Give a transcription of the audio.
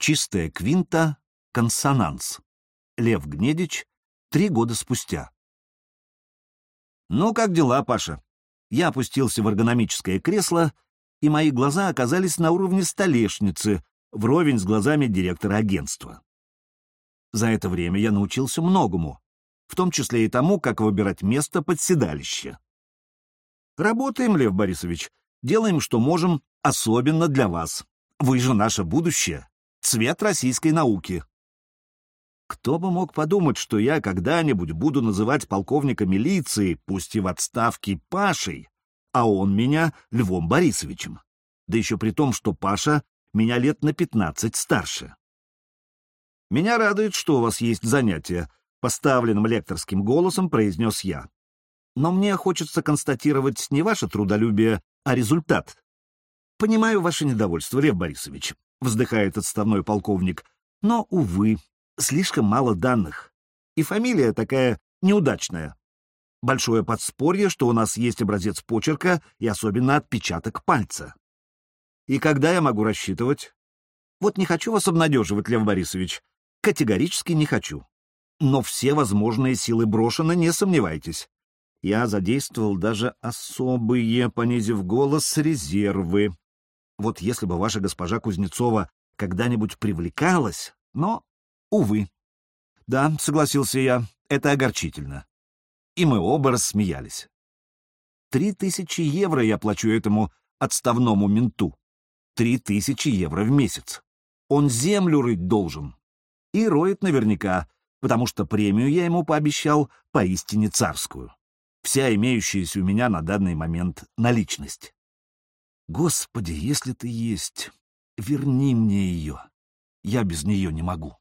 Чистая квинта, консонанс. Лев Гнедич, три года спустя. «Ну, как дела, Паша?» Я опустился в эргономическое кресло, и мои глаза оказались на уровне столешницы, вровень с глазами директора агентства. За это время я научился многому, в том числе и тому, как выбирать место под седалище. Работаем, Лев Борисович, делаем, что можем, особенно для вас. Вы же наше будущее, цвет российской науки. Кто бы мог подумать, что я когда-нибудь буду называть полковника милиции, пусть и в отставке, Пашей, а он меня Львом Борисовичем. Да еще при том, что Паша меня лет на пятнадцать старше. Меня радует, что у вас есть занятия, поставленным лекторским голосом произнес я. Но мне хочется констатировать не ваше трудолюбие, а результат. Понимаю ваше недовольство, Лев Борисович, вздыхает отставной полковник, но, увы, слишком мало данных. И фамилия такая неудачная. Большое подспорье, что у нас есть образец почерка и особенно отпечаток пальца. И когда я могу рассчитывать? Вот не хочу вас обнадеживать, Лев Борисович. Категорически не хочу. Но все возможные силы брошены, не сомневайтесь. Я задействовал даже особые, понизив голос, резервы. Вот если бы ваша госпожа Кузнецова когда-нибудь привлекалась, но Увы. Да, согласился я, это огорчительно. И мы оба рассмеялись. Три тысячи евро я плачу этому отставному менту. Три тысячи евро в месяц. Он землю рыть должен. И роет наверняка, потому что премию я ему пообещал поистине царскую. Вся имеющаяся у меня на данный момент наличность. Господи, если ты есть, верни мне ее. Я без нее не могу.